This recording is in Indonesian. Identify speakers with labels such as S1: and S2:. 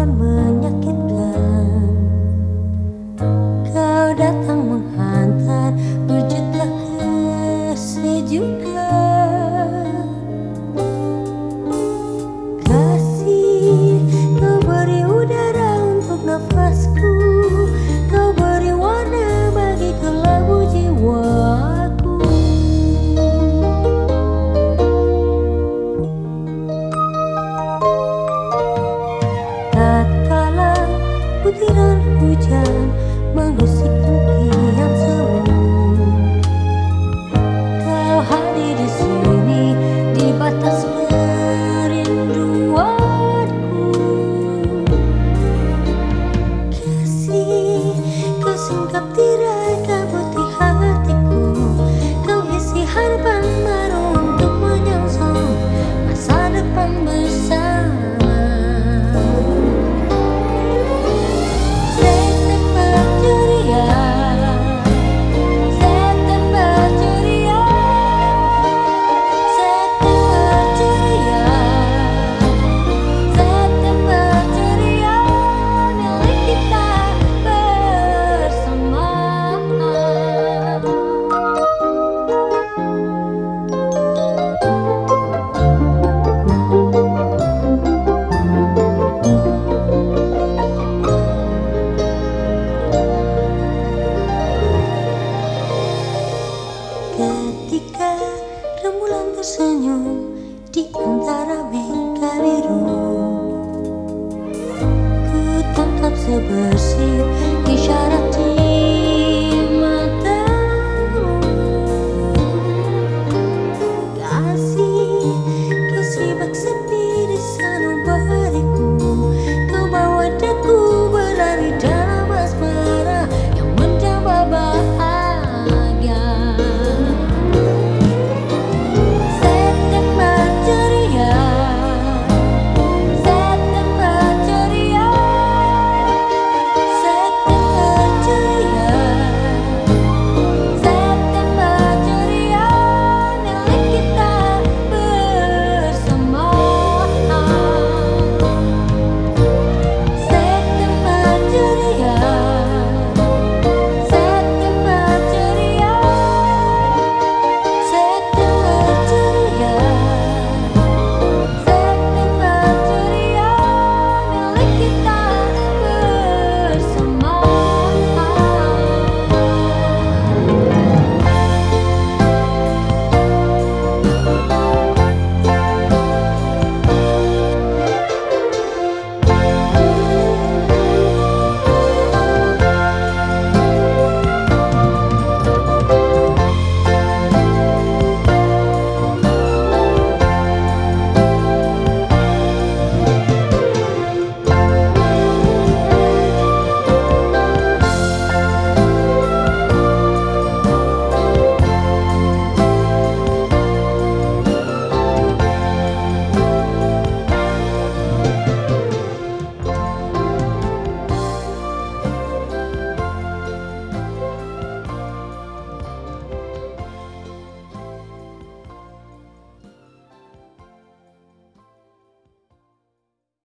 S1: dan menyakitkan. Kau datang menghantar wujudlah kesejukan butiran hujan mengusik impian Ketika rembulan tersenyum di antara mega biru Ku tangkap sebersih isyarat cinta